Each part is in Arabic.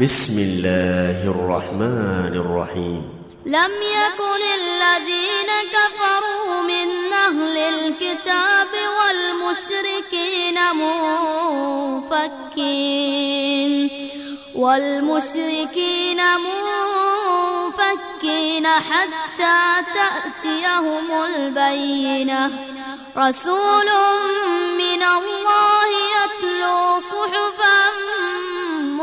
بسم الله الرحمن الرحيم لم يكن الذين كفروا من أهل الكتاب والمشركين منفكين والمشركين منفكين حتى تأتيهم البينة. رسول من الله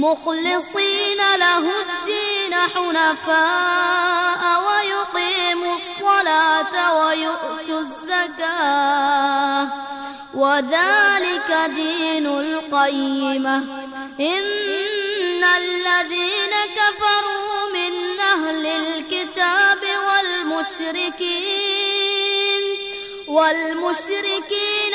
مخلصين له الدين حنفاء ويقيموا الصلاة ويؤتوا الزكاة. وذلك دين القيمة. إن الذين كفروا من أهل الكتاب والمشركين والمشركين